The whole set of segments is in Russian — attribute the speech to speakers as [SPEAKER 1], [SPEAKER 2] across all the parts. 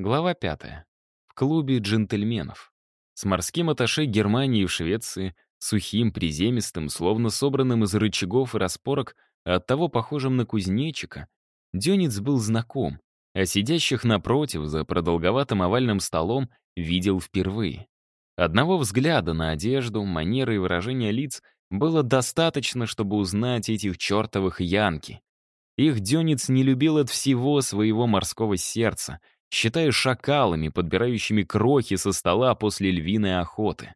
[SPEAKER 1] Глава пятая. В клубе джентльменов. С морским атташе Германии в Швеции, сухим, приземистым, словно собранным из рычагов и распорок, а оттого похожим на кузнечика, Дёниц был знаком, а сидящих напротив, за продолговатым овальным столом, видел впервые. Одного взгляда на одежду, манеры и выражения лиц было достаточно, чтобы узнать этих чертовых янки. Их Дёниц не любил от всего своего морского сердца — считая шакалами, подбирающими крохи со стола после львиной охоты.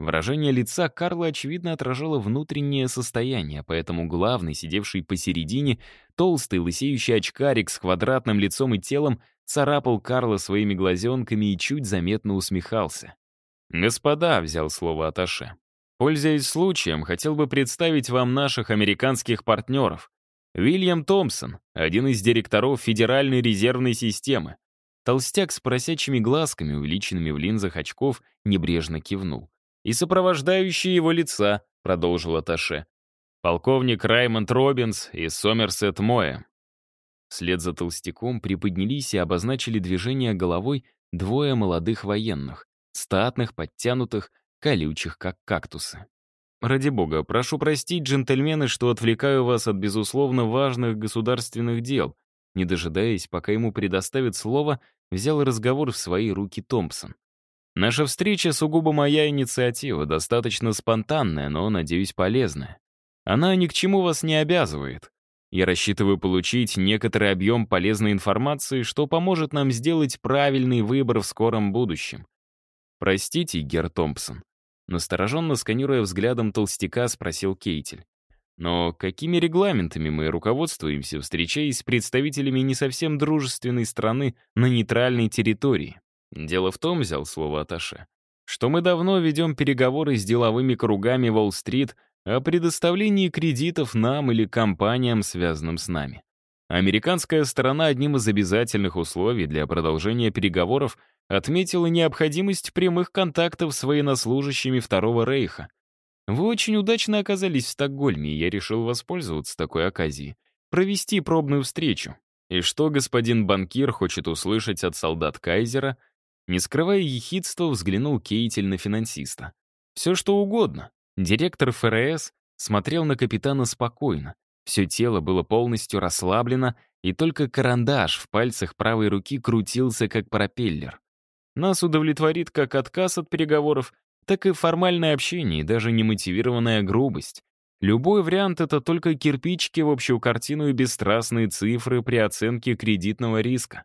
[SPEAKER 1] Выражение лица Карла, очевидно, отражало внутреннее состояние, поэтому главный, сидевший посередине, толстый, лысеющий очкарик с квадратным лицом и телом, царапал Карла своими глазенками и чуть заметно усмехался. «Господа», — взял слово Аташе, — «пользуясь случаем, хотел бы представить вам наших американских партнеров. Уильям Томпсон, один из директоров Федеральной резервной системы, Толстяк с поросячьими глазками, увеличенными в линзах очков, небрежно кивнул. «И сопровождающие его лица», — продолжил Аташе. «Полковник Раймонд Робинс и Сомерсет Моя». Вслед за толстяком приподнялись и обозначили движение головой двое молодых военных, статных, подтянутых, колючих, как кактусы. «Ради бога, прошу простить, джентльмены, что отвлекаю вас от, безусловно, важных государственных дел», не дожидаясь, пока ему предоставят слово, взял разговор в свои руки Томпсон. «Наша встреча сугубо моя инициатива, достаточно спонтанная, но, надеюсь, полезная. Она ни к чему вас не обязывает. Я рассчитываю получить некоторый объем полезной информации, что поможет нам сделать правильный выбор в скором будущем. Простите, Гер Томпсон. Настороженно сканируя взглядом толстяка, спросил Кейтель. Но какими регламентами мы руководствуемся, встречаясь с представителями не совсем дружественной страны на нейтральной территории? Дело в том, взял слово Аташе, что мы давно ведем переговоры с деловыми кругами Уолл-стрит о предоставлении кредитов нам или компаниям, связанным с нами. Американская сторона одним из обязательных условий для продолжения переговоров отметила необходимость прямых контактов с военнослужащими Второго Рейха, вы очень удачно оказались в Стокгольме, и я решил воспользоваться такой оказией. Провести пробную встречу. И что господин банкир хочет услышать от солдат Кайзера? Не скрывая ехидства, взглянул Кейтель на финансиста. Все что угодно. Директор ФРС смотрел на капитана спокойно. Все тело было полностью расслаблено, и только карандаш в пальцах правой руки крутился, как пропеллер. Нас удовлетворит как отказ от переговоров, так и формальное общение и даже немотивированная грубость. Любой вариант — это только кирпичики в общую картину и бесстрастные цифры при оценке кредитного риска.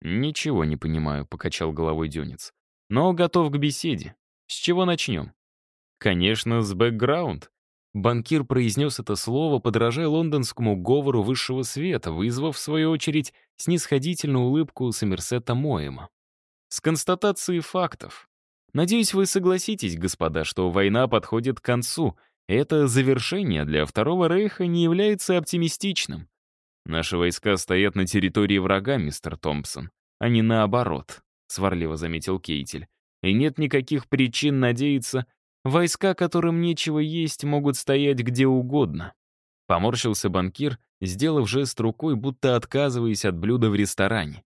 [SPEAKER 1] «Ничего не понимаю», — покачал головой Дюнец. «Но готов к беседе. С чего начнем?» «Конечно, с бэкграунд». Банкир произнес это слово, подражая лондонскому говору высшего света, вызвав, в свою очередь, снисходительную улыбку Сомерсета Моэма. С констатацией фактов. Надеюсь, вы согласитесь, господа, что война подходит к концу. Это завершение для Второго Рейха не является оптимистичным. Наши войска стоят на территории врага, мистер Томпсон, а не наоборот, сварливо заметил Кейтель. И нет никаких причин надеяться, войска, которым нечего есть, могут стоять где угодно. Поморщился банкир, сделав жест рукой, будто отказываясь от блюда в ресторане.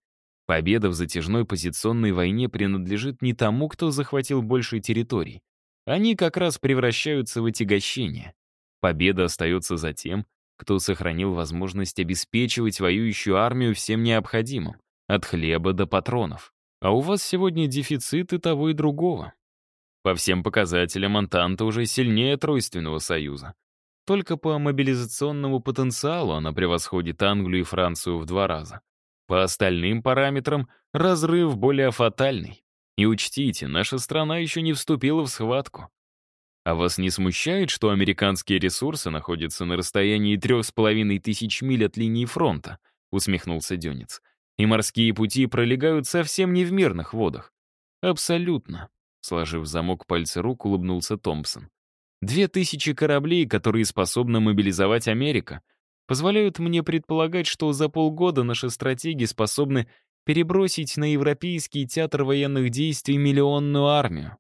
[SPEAKER 1] Победа в затяжной позиционной войне принадлежит не тому, кто захватил больше территорий. Они как раз превращаются в отягощение. Победа остается за тем, кто сохранил возможность обеспечивать воюющую армию всем необходимым, от хлеба до патронов. А у вас сегодня дефицит и того, и другого. По всем показателям Антанта уже сильнее Тройственного Союза. Только по мобилизационному потенциалу она превосходит Англию и Францию в два раза. По остальным параметрам разрыв более фатальный. И учтите, наша страна еще не вступила в схватку. А вас не смущает, что американские ресурсы находятся на расстоянии трех с половиной тысяч миль от линии фронта? Усмехнулся Дёнец. И морские пути пролегают совсем не в мирных водах. Абсолютно. Сложив замок пальца рук, улыбнулся Томпсон. Две тысячи кораблей, которые способны мобилизовать Америка — позволяют мне предполагать, что за полгода наши стратеги способны перебросить на Европейский театр военных действий миллионную армию.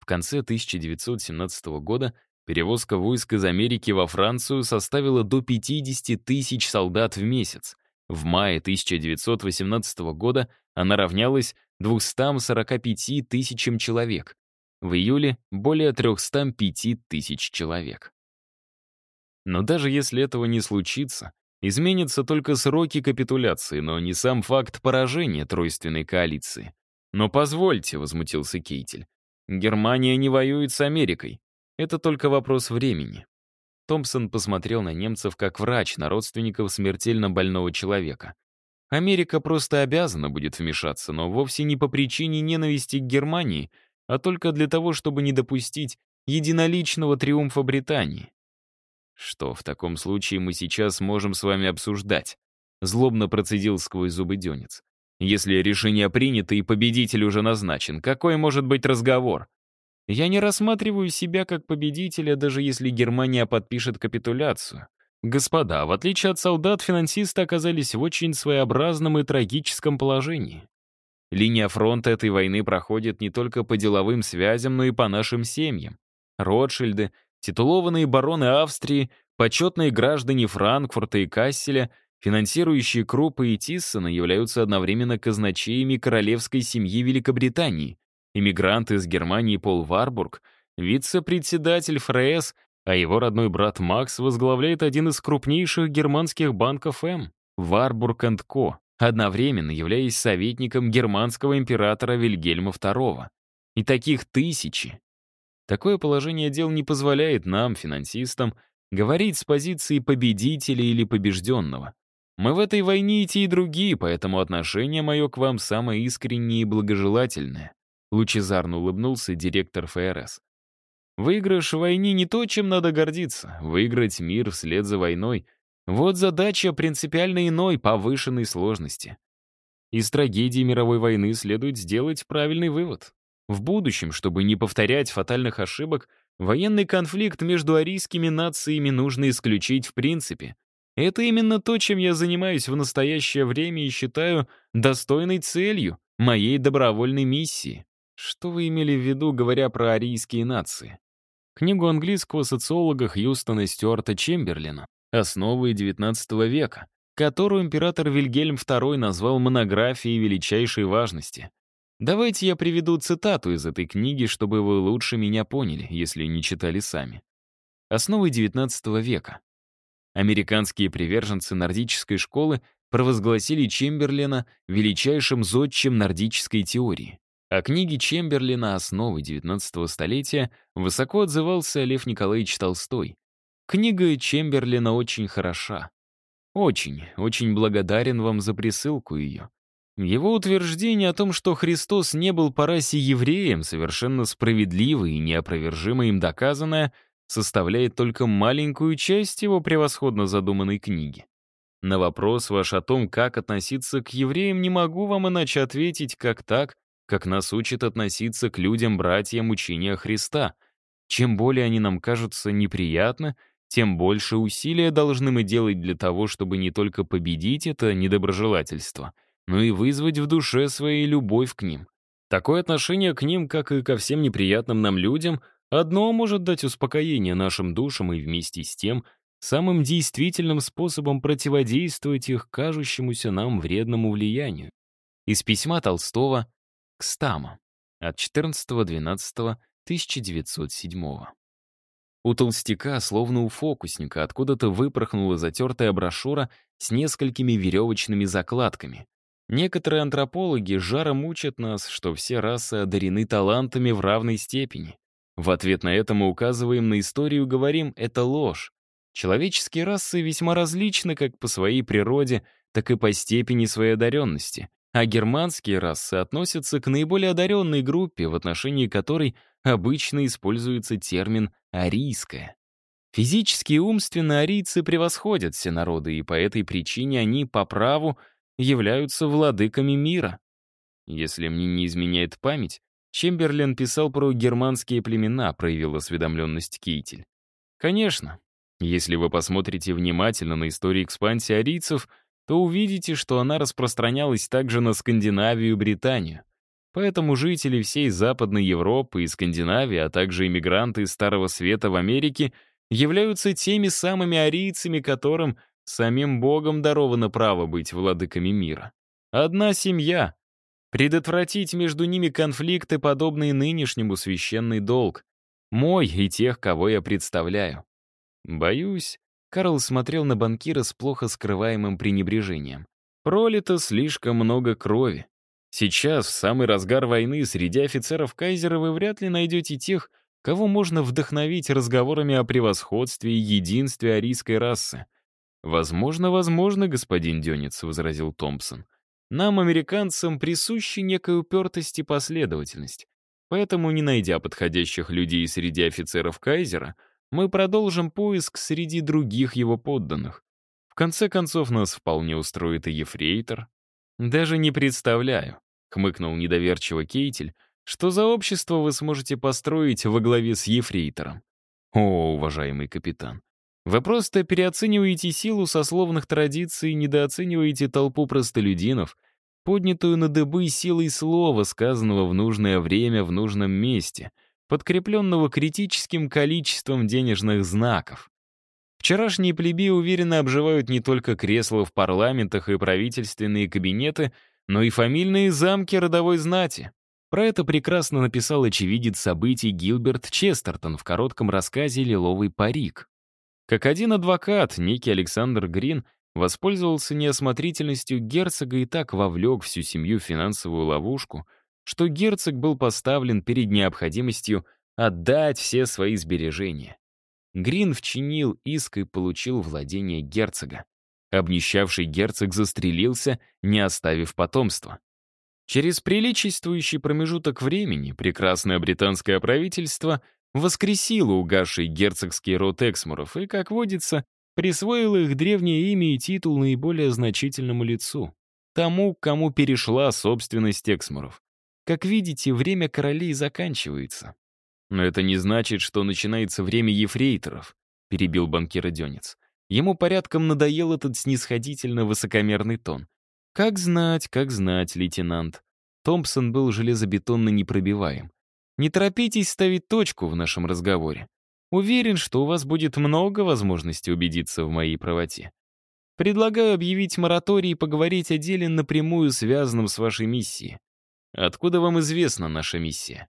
[SPEAKER 1] В конце 1917 года перевозка войск из Америки во Францию составила до 50 тысяч солдат в месяц. В мае 1918 года она равнялась 245 тысячам человек. В июле — более 305 тысяч человек. Но даже если этого не случится, изменятся только сроки капитуляции, но не сам факт поражения тройственной коалиции. «Но позвольте», — возмутился Кейтель, — «Германия не воюет с Америкой. Это только вопрос времени». Томпсон посмотрел на немцев как врач на родственников смертельно больного человека. Америка просто обязана будет вмешаться, но вовсе не по причине ненависти к Германии, а только для того, чтобы не допустить единоличного триумфа Британии. Что в таком случае мы сейчас можем с вами обсуждать? Злобно процедил сквозь зубы Дёнец. Если решение принято и победитель уже назначен, какой может быть разговор? Я не рассматриваю себя как победителя, даже если Германия подпишет капитуляцию. Господа, в отличие от солдат, финансисты оказались в очень своеобразном и трагическом положении. Линия фронта этой войны проходит не только по деловым связям, но и по нашим семьям. Ротшильды, титулованные бароны Австрии, почетные граждане Франкфурта и Касселя, финансирующие Круппа и Тиссона являются одновременно казначеями королевской семьи Великобритании, иммигрант из Германии Пол Варбург, вице-председатель ФРС а его родной брат Макс возглавляет один из крупнейших германских банков М — Warburg Ко, одновременно являясь советником германского императора Вильгельма II. И таких тысячи. Такое положение дел не позволяет нам, финансистам, говорить с позиции победителя или побежденного. Мы в этой войне и те, и другие, поэтому отношение мое к вам самое искреннее и благожелательное. Лучезарно улыбнулся директор ФРС. Выигрыш в войне не то, чем надо гордиться. Выиграть мир вслед за войной — вот задача принципиально иной, повышенной сложности. Из трагедии мировой войны следует сделать правильный вывод. В будущем, чтобы не повторять фатальных ошибок, военный конфликт между арийскими нациями нужно исключить в принципе. Это именно то, чем я занимаюсь в настоящее время и считаю достойной целью моей добровольной миссии. Что вы имели в виду, говоря про арийские нации? книгу английского социолога Хьюстона Стюарта Чемберлина «Основы XIX века», которую император Вильгельм II назвал монографией величайшей важности. Давайте я приведу цитату из этой книги, чтобы вы лучше меня поняли, если не читали сами. Основы XIX века. Американские приверженцы нордической школы провозгласили Чемберлина величайшим зодчим нордической теории. О книге Чемберлина «Основы XIX столетия» высоко отзывался Лев Николаевич Толстой. Книга Чемберлина очень хороша. Очень, очень благодарен вам за присылку ее. Его утверждение о том, что Христос не был по расе евреем, совершенно справедливо и неопровержимо им доказанное, составляет только маленькую часть его превосходно задуманной книги. На вопрос ваш о том, как относиться к евреям, не могу вам иначе ответить, как так, как нас учит относиться к людям-братьям учения Христа. Чем более они нам кажутся неприятны, тем больше усилия должны мы делать для того, чтобы не только победить это недоброжелательство, но и вызвать в душе своей любовь к ним. Такое отношение к ним, как и ко всем неприятным нам людям, одно может дать успокоение нашим душам и вместе с тем самым действительным способом противодействовать их кажущемуся нам вредному влиянию. Из письма Толстого Кстама от 14.12.1907. У толстяка, словно у фокусника, откуда-то выпорхнула затертая брошюра с несколькими веревочными закладками. Некоторые антропологи жаром учат нас, что все расы одарены талантами в равной степени. В ответ на это мы указываем на историю говорим «это ложь». Человеческие расы весьма различны как по своей природе, так и по степени своей одаренности а германские расы относятся к наиболее одаренной группе, в отношении которой обычно используется термин «арийская». Физически и умственно арийцы превосходят все народы, и по этой причине они по праву являются владыками мира. Если мне не изменяет память, Чемберлен писал про германские племена, проявил осведомленность Кейтель. Конечно, если вы посмотрите внимательно на историю экспансии арийцев — то увидите, что она распространялась также на Скандинавию и Британию. Поэтому жители всей Западной Европы и Скандинавии, а также иммигранты из Старого Света в Америке являются теми самыми арийцами, которым самим Богом даровано право быть владыками мира. Одна семья, Предотвратить между ними конфликты, подобные нынешнему, священный долг. Мой и тех, кого я представляю. Боюсь, Карл смотрел на банкира с плохо скрываемым пренебрежением. Пролито слишком много крови. Сейчас, в самый разгар войны, среди офицеров Кайзера вы вряд ли найдете тех, кого можно вдохновить разговорами о превосходстве и единстве арийской расы. «Возможно, возможно, господин Дёнец», — возразил Томпсон. «Нам, американцам, присущи некая упертость и последовательность. Поэтому, не найдя подходящих людей среди офицеров Кайзера, мы продолжим поиск среди других его подданных. В конце концов, нас вполне устроит и ефрейтор. Даже не представляю, — хмыкнул недоверчиво Кейтель, что за общество вы сможете построить во главе с ефрейтором. О, уважаемый капитан, вы просто переоцениваете силу сословных традиций и недооцениваете толпу простолюдинов, поднятую на дыбы силой слова, сказанного в нужное время в нужном месте, подкрепленного критическим количеством денежных знаков. Вчерашние плеби уверенно обживают не только кресла в парламентах и правительственные кабинеты, но и фамильные замки родовой знати. Про это прекрасно написал очевидец событий Гилберт Честертон в коротком рассказе «Лиловый парик». Как один адвокат, некий Александр Грин, воспользовался неосмотрительностью герцога и так вовлек всю семью в финансовую ловушку, что герцог был поставлен перед необходимостью отдать все свои сбережения. Грин вчинил иск и получил владение герцога. Обнищавший герцог застрелился, не оставив потомства. Через приличествующий промежуток времени прекрасное британское правительство воскресило угасший герцогский род Эксмуров и, как водится, присвоило их древнее имя и титул наиболее значительному лицу, тому, кому перешла собственность Эксмуров. Как видите, время королей заканчивается. Но это не значит, что начинается время ефрейторов, перебил банкир Денец. Ему порядком надоел этот снисходительно высокомерный тон. Как знать, как знать, лейтенант. Томпсон был железобетонно непробиваем. Не торопитесь ставить точку в нашем разговоре. Уверен, что у вас будет много возможностей убедиться в моей правоте. Предлагаю объявить мораторий и поговорить о деле напрямую связанном с вашей миссией. Откуда вам известна наша миссия?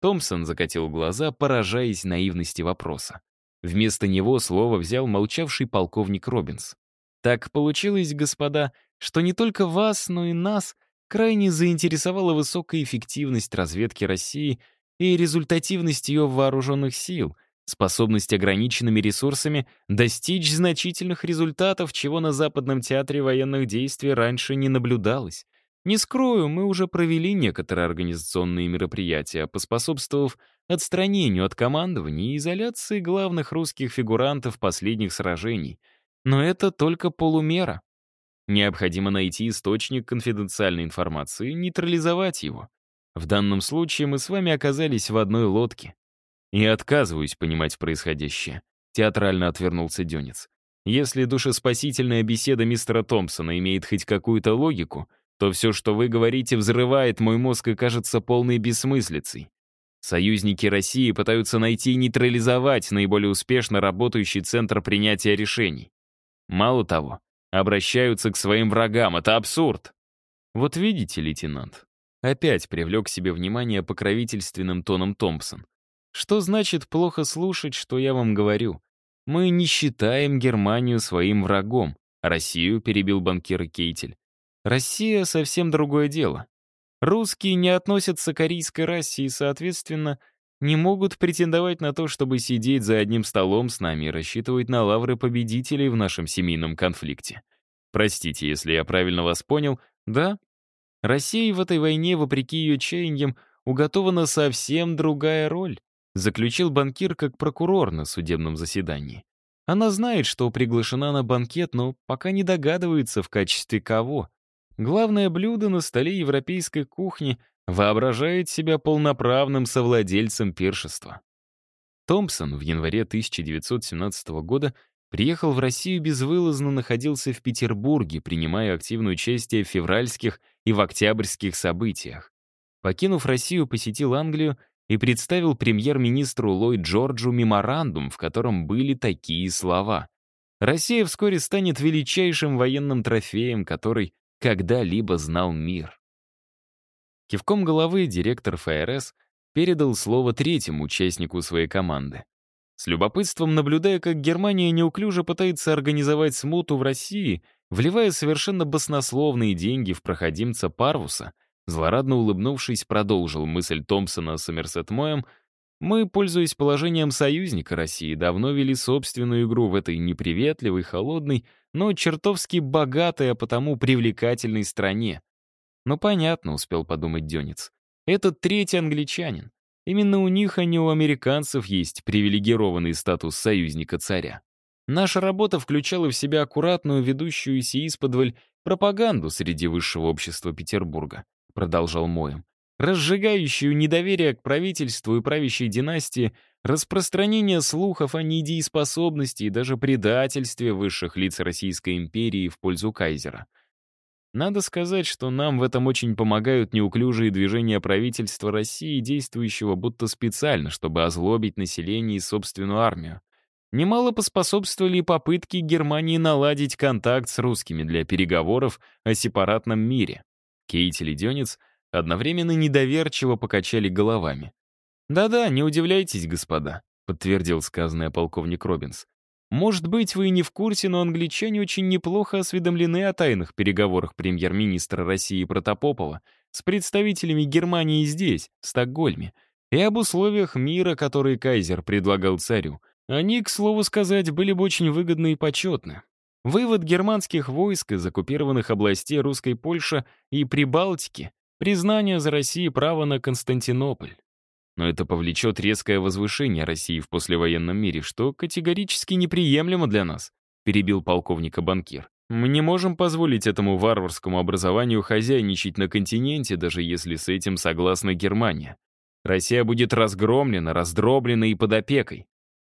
[SPEAKER 1] Томпсон закатил глаза, поражаясь наивности вопроса. Вместо него слово взял молчавший полковник Робинс. Так получилось, господа, что не только вас, но и нас крайне заинтересовала высокая эффективность разведки России и результативность ее вооруженных сил, способность ограниченными ресурсами достичь значительных результатов, чего на Западном театре военных действий раньше не наблюдалось. Не скрою, мы уже провели некоторые организационные мероприятия, поспособствовав отстранению от командования и изоляции главных русских фигурантов последних сражений. Но это только полумера. Необходимо найти источник конфиденциальной информации, нейтрализовать его. В данном случае мы с вами оказались в одной лодке. И отказываюсь понимать происходящее. Театрально отвернулся Дёнец. Если душеспасительная беседа мистера Томпсона имеет хоть какую-то логику, то все, что вы говорите, взрывает мой мозг и кажется полной бессмыслицей. Союзники России пытаются найти и нейтрализовать наиболее успешно работающий центр принятия решений. Мало того, обращаются к своим врагам. Это абсурд. Вот видите, лейтенант, опять привлек к себе внимание покровительственным тоном Томпсон. Что значит плохо слушать, что я вам говорю? Мы не считаем Германию своим врагом. Россию, перебил банкир Кейтель. Россия — совсем другое дело. Русские не относятся к арийской расе и, соответственно, не могут претендовать на то, чтобы сидеть за одним столом с нами и рассчитывать на лавры победителей в нашем семейном конфликте. Простите, если я правильно вас понял, да? России в этой войне, вопреки ее чаяниям, уготована совсем другая роль, заключил банкир как прокурор на судебном заседании. Она знает, что приглашена на банкет, но пока не догадывается, в качестве кого. Главное блюдо на столе европейской кухни воображает себя полноправным совладельцем пиршества. Томпсон в январе 1917 года приехал в Россию безвылазно, находился в Петербурге, принимая активное участие в февральских и в октябрьских событиях. Покинув Россию, посетил Англию и представил премьер-министру Ллойд Джорджу меморандум, в котором были такие слова. «Россия вскоре станет величайшим военным трофеем, который когда-либо знал мир». Кивком головы директор ФРС передал слово третьему участнику своей команды. С любопытством наблюдая, как Германия неуклюже пытается организовать смуту в России, вливая совершенно баснословные деньги в проходимца Парвуса, злорадно улыбнувшись, продолжил мысль Томпсона с Эмерсет-Моем, мы, пользуясь положением союзника России, давно вели собственную игру в этой неприветливой, холодной, но чертовски богатой, а потому привлекательной стране. Ну, понятно, успел подумать Дёнец. Этот третий англичанин. Именно у них, а не у американцев, есть привилегированный статус союзника царя. Наша работа включала в себя аккуратную ведущуюся исподволь пропаганду среди высшего общества Петербурга, продолжал Моем, разжигающую недоверие к правительству и правящей династии, распространение слухов о недееспособности и даже предательстве высших лиц Российской империи в пользу кайзера. Надо сказать, что нам в этом очень помогают неуклюжие движения правительства России, действующего будто специально, чтобы озлобить население и собственную армию. Немало поспособствовали попытки Германии наладить контакт с русскими для переговоров о сепаратном мире. Кейт и Леденец одновременно недоверчиво покачали головами. «Да-да, не удивляйтесь, господа», — подтвердил сказанное полковник Робинс. Может быть, вы и не в курсе, но англичане очень неплохо осведомлены о тайных переговорах премьер-министра России Протопопова с представителями Германии здесь, в Стокгольме, и об условиях мира, которые кайзер предлагал царю. Они, к слову сказать, были бы очень выгодны и почетны. Вывод германских войск из оккупированных областей русской Польши и Прибалтики, признание за Россией права на Константинополь. Но это повлечет резкое возвышение России в послевоенном мире, что категорически неприемлемо для нас», — перебил полковника банкир. «Мы не можем позволить этому варварскому образованию хозяйничать на континенте, даже если с этим согласна Германия. Россия будет разгромлена, раздроблена и под опекой.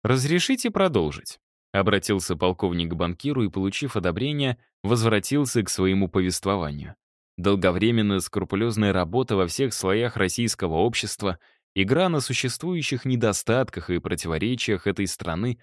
[SPEAKER 1] Разрешите продолжить?» Обратился полковник к банкиру и, получив одобрение, возвратился к своему повествованию. Долговременная скрупулезная работа во всех слоях российского общества — Игра на существующих недостатках и противоречиях этой страны,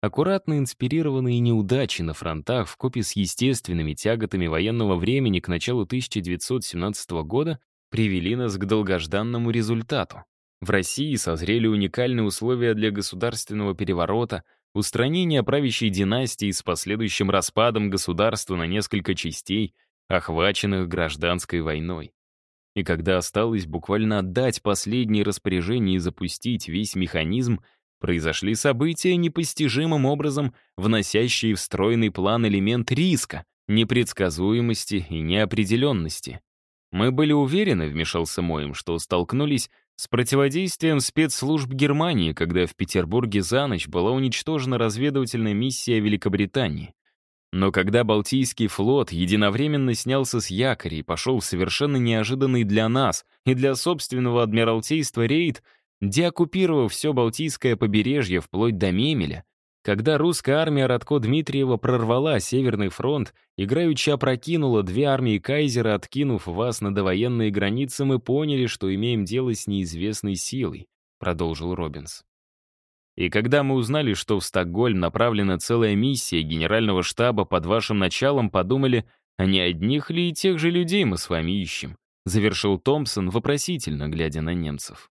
[SPEAKER 1] аккуратно инспирированные неудачи на фронтах в копе с естественными тяготами военного времени к началу 1917 года привели нас к долгожданному результату. В России созрели уникальные условия для государственного переворота, устранения правящей династии с последующим распадом государства на несколько частей, охваченных гражданской войной. И когда осталось буквально отдать последние распоряжения и запустить весь механизм, произошли события, непостижимым образом вносящие в стройный план элемент риска, непредсказуемости и неопределенности. Мы были уверены, вмешался Моем, что столкнулись с противодействием спецслужб Германии, когда в Петербурге за ночь была уничтожена разведывательная миссия Великобритании. Но когда Балтийский флот единовременно снялся с якоря и пошел в совершенно неожиданный для нас и для собственного адмиралтейства рейд, деоккупировав все Балтийское побережье вплоть до Мемеля, когда русская армия Радко Дмитриева прорвала Северный фронт, играючи опрокинула две армии Кайзера, откинув вас на довоенные границы, мы поняли, что имеем дело с неизвестной силой, продолжил Робинс. И когда мы узнали, что в Стокгольм направлена целая миссия генерального штаба под вашим началом, подумали, а не одних ли и тех же людей мы с вами ищем? Завершил Томпсон, вопросительно глядя на немцев.